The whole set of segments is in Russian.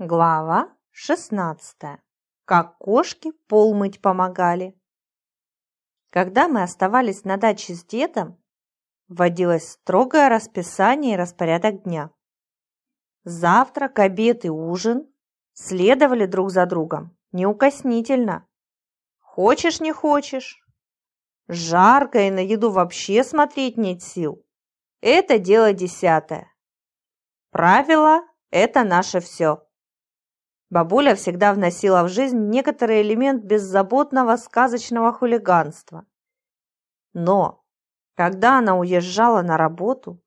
Глава шестнадцатая. Как кошки пол мыть помогали. Когда мы оставались на даче с дедом, вводилось строгое расписание и распорядок дня. Завтрак, обед и ужин следовали друг за другом, неукоснительно. Хочешь, не хочешь. Жарко и на еду вообще смотреть нет сил. Это дело десятое. Правило – это наше все. Бабуля всегда вносила в жизнь некоторый элемент беззаботного сказочного хулиганства. Но, когда она уезжала на работу,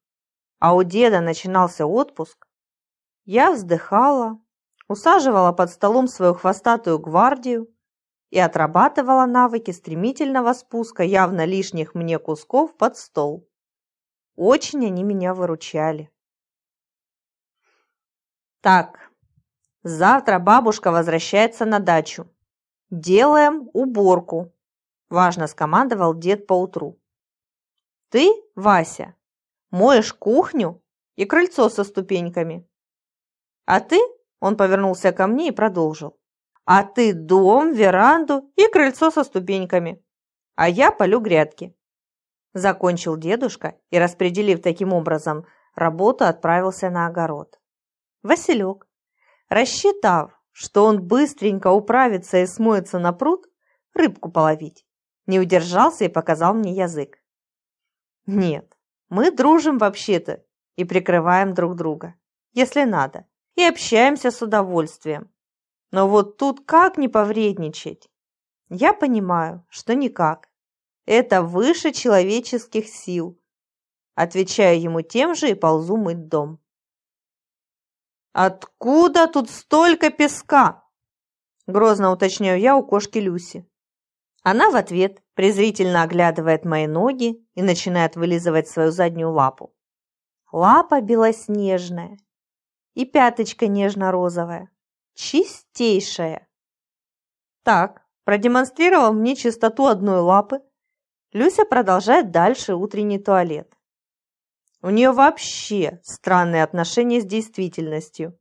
а у деда начинался отпуск, я вздыхала, усаживала под столом свою хвостатую гвардию и отрабатывала навыки стремительного спуска явно лишних мне кусков под стол. Очень они меня выручали. Так, Завтра бабушка возвращается на дачу. Делаем уборку, важно скомандовал дед поутру. Ты, Вася, моешь кухню и крыльцо со ступеньками. А ты, он повернулся ко мне и продолжил, а ты дом, веранду и крыльцо со ступеньками. А я полю грядки. Закончил дедушка и, распределив таким образом работу, отправился на огород. Василек, Рассчитав, что он быстренько управится и смоется на пруд, рыбку половить, не удержался и показал мне язык. Нет, мы дружим вообще-то и прикрываем друг друга, если надо, и общаемся с удовольствием. Но вот тут как не повредничать? Я понимаю, что никак. Это выше человеческих сил. Отвечаю ему тем же и ползу мыть дом. «Откуда тут столько песка?» Грозно уточняю я у кошки Люси. Она в ответ презрительно оглядывает мои ноги и начинает вылизывать свою заднюю лапу. Лапа белоснежная и пяточка нежно-розовая, чистейшая. Так, продемонстрировав мне чистоту одной лапы, Люся продолжает дальше утренний туалет. У нее вообще странные отношения с действительностью.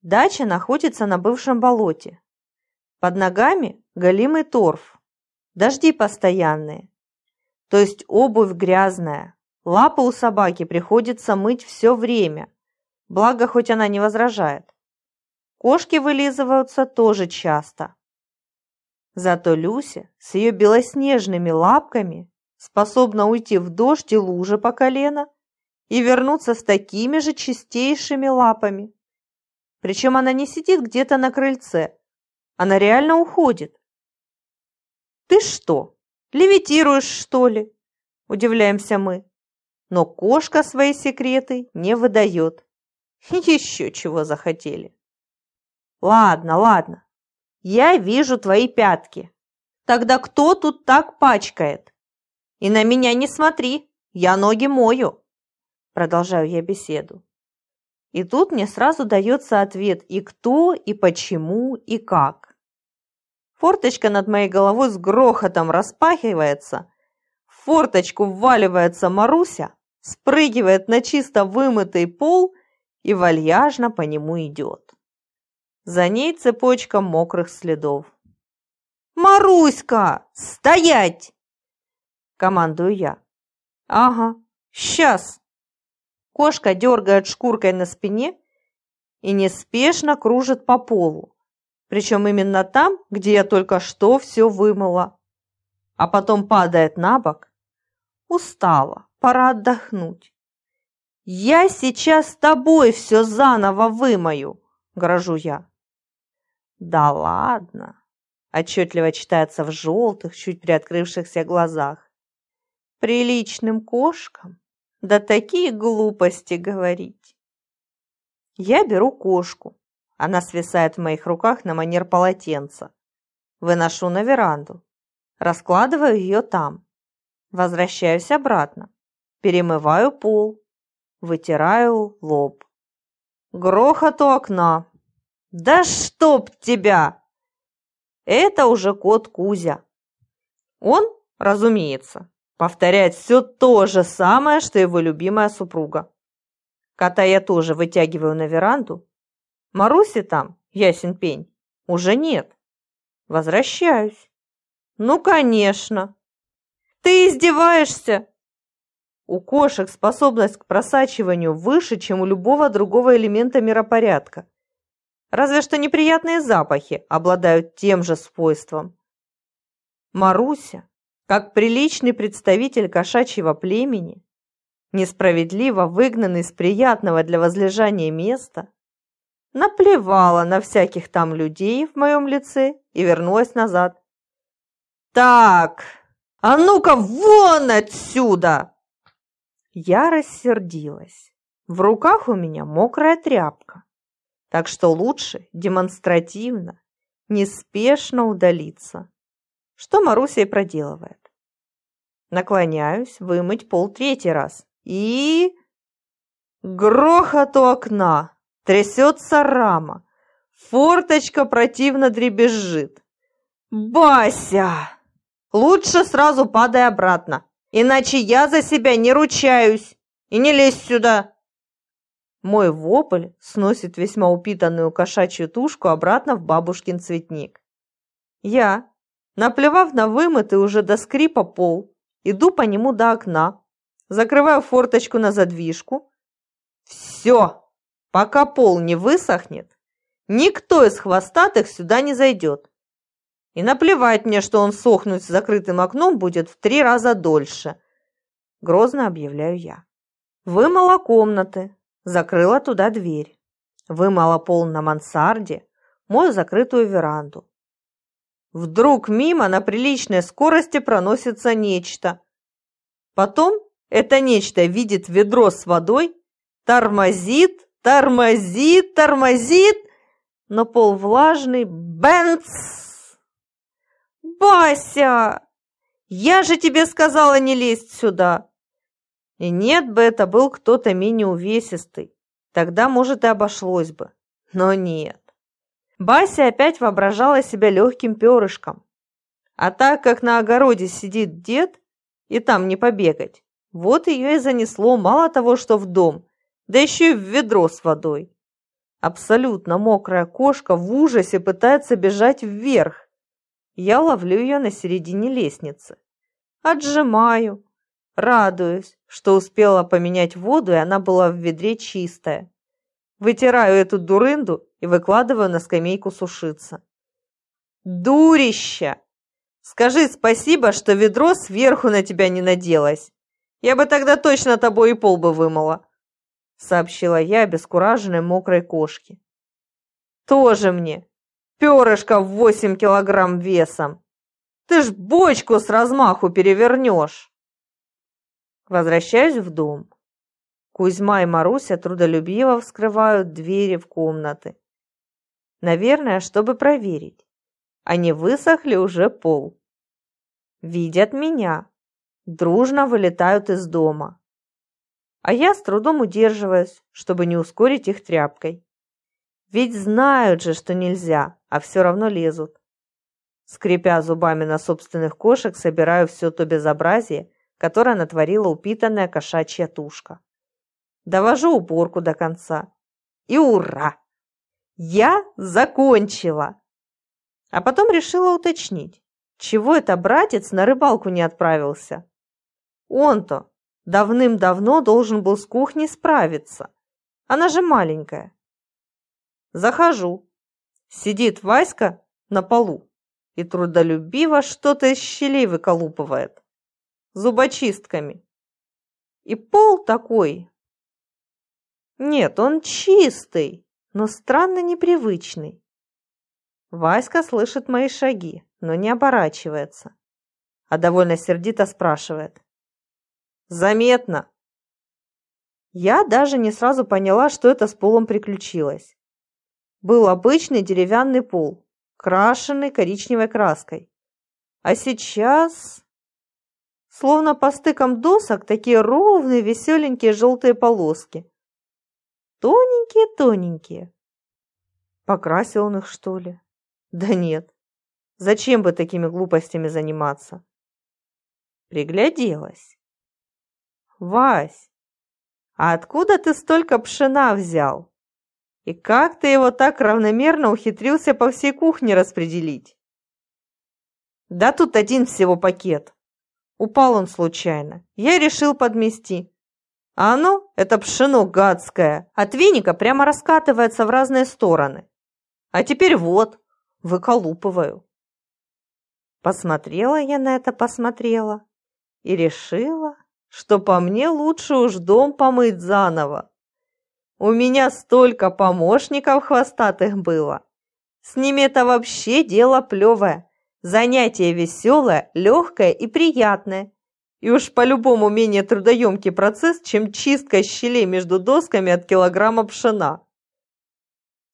Дача находится на бывшем болоте. Под ногами голимый торф. Дожди постоянные. То есть обувь грязная. Лапы у собаки приходится мыть все время. Благо, хоть она не возражает. Кошки вылизываются тоже часто. Зато Люся с ее белоснежными лапками способна уйти в дождь и лужи по колено и вернуться с такими же чистейшими лапами. Причем она не сидит где-то на крыльце, она реально уходит. «Ты что, левитируешь, что ли?» – удивляемся мы. Но кошка свои секреты не выдает. Еще чего захотели. Ладно, ладно, я вижу твои пятки. Тогда кто тут так пачкает? И на меня не смотри, я ноги мою. Продолжаю я беседу. И тут мне сразу дается ответ и кто, и почему, и как. Форточка над моей головой с грохотом распахивается. В форточку вваливается Маруся, спрыгивает на чисто вымытый пол и вальяжно по нему идет. За ней цепочка мокрых следов. «Маруська, стоять!» Командую я. «Ага, сейчас!» Кошка дергает шкуркой на спине и неспешно кружит по полу. Причем именно там, где я только что все вымыла. А потом падает на бок. Устала, пора отдохнуть. «Я сейчас с тобой все заново вымою», – грожу я. «Да ладно», – отчетливо читается в желтых, чуть приоткрывшихся глазах. «Приличным кошкам да такие глупости говорить. Я беру кошку. Она свисает в моих руках на манер полотенца. Выношу на веранду. Раскладываю ее там. Возвращаюсь обратно. Перемываю пол. Вытираю лоб. Грохот у окна. «Да чтоб тебя!» Это уже кот Кузя. Он, разумеется, повторять все то же самое, что его любимая супруга. Кота я тоже вытягиваю на веранду, Маруси там, ясен пень, уже нет. Возвращаюсь. Ну, конечно. Ты издеваешься? У кошек способность к просачиванию выше, чем у любого другого элемента миропорядка. Разве что неприятные запахи обладают тем же свойством. Маруся, как приличный представитель кошачьего племени, несправедливо выгнанный с приятного для возлежания места, наплевала на всяких там людей в моем лице и вернулась назад. «Так, а ну-ка вон отсюда!» Я рассердилась. В руках у меня мокрая тряпка, так что лучше демонстративно, неспешно удалиться. Что Маруся и проделывает. Наклоняюсь вымыть пол третий раз. И... Грохот у окна. Трясется рама. Форточка противно дребезжит. «Бася! Лучше сразу падай обратно, иначе я за себя не ручаюсь. И не лезь сюда!» Мой вопль сносит весьма упитанную кошачью тушку обратно в бабушкин цветник. Я, наплевав на вымытый уже до скрипа пол, иду по нему до окна, закрываю форточку на задвижку. Все! Пока пол не высохнет, никто из хвостатых сюда не зайдет. И наплевать мне, что он сохнуть с закрытым окном будет в три раза дольше. Грозно объявляю я. Вымыла комнаты, закрыла туда дверь. Вымыла пол на мансарде, мою закрытую веранду. Вдруг мимо на приличной скорости проносится нечто. Потом это нечто видит ведро с водой, тормозит, тормозит, тормозит, но пол влажный, бенц! Бася! Я же тебе сказала не лезть сюда! И нет бы это был кто-то менее увесистый, тогда, может, и обошлось бы. Но нет. Бася опять воображала себя легким перышком. А так как на огороде сидит дед, и там не побегать, вот ее и занесло мало того, что в дом, да еще и в ведро с водой. Абсолютно мокрая кошка в ужасе пытается бежать вверх. Я ловлю ее на середине лестницы. Отжимаю, радуюсь, что успела поменять воду, и она была в ведре чистая. Вытираю эту дурынду и выкладываю на скамейку сушиться. «Дурища! Скажи спасибо, что ведро сверху на тебя не наделось. Я бы тогда точно тобой и пол бы вымыла сообщила я обескураженной мокрой кошке. Тоже мне. Перышко в восемь килограмм весом. Ты ж бочку с размаху перевернешь. Возвращаюсь в дом. Кузьма и Маруся трудолюбиво вскрывают двери в комнаты. Наверное, чтобы проверить, они высохли уже пол. Видят меня, дружно вылетают из дома а я с трудом удерживаюсь, чтобы не ускорить их тряпкой. Ведь знают же, что нельзя, а все равно лезут. Скрипя зубами на собственных кошек, собираю все то безобразие, которое натворила упитанная кошачья тушка. Довожу уборку до конца. И ура! Я закончила! А потом решила уточнить, чего это братец на рыбалку не отправился. Он-то давным-давно должен был с кухней справиться. Она же маленькая. Захожу. Сидит Васька на полу и трудолюбиво что-то из щелей выколупывает. Зубочистками. И пол такой. Нет, он чистый, но странно непривычный. Васька слышит мои шаги, но не оборачивается, а довольно сердито спрашивает. Заметно. Я даже не сразу поняла, что это с полом приключилось. Был обычный деревянный пол, крашенный коричневой краской. А сейчас... Словно по стыкам досок такие ровные, веселенькие желтые полоски. Тоненькие-тоненькие. Покрасил он их, что ли? Да нет. Зачем бы такими глупостями заниматься? Пригляделась. «Вась, а откуда ты столько пшена взял? И как ты его так равномерно ухитрился по всей кухне распределить? Да тут один всего пакет. Упал он случайно. Я решил подмести. А оно, это пшено гадское, от веника прямо раскатывается в разные стороны. А теперь вот, выколупываю. Посмотрела я на это, посмотрела и решила, что по мне лучше уж дом помыть заново. У меня столько помощников хвостатых было. С ними это вообще дело плевое. Занятие веселое, легкое и приятное. И уж по-любому менее трудоемкий процесс, чем чистка щелей между досками от килограмма пшена.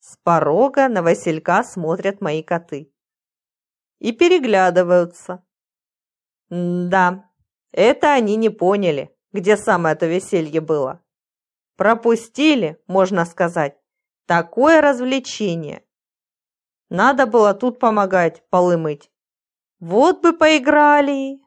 С порога на Василька смотрят мои коты. И переглядываются. М да, это они не поняли, где самое-то веселье было. Пропустили, можно сказать, такое развлечение. Надо было тут помогать, полы мыть. Вот бы поиграли.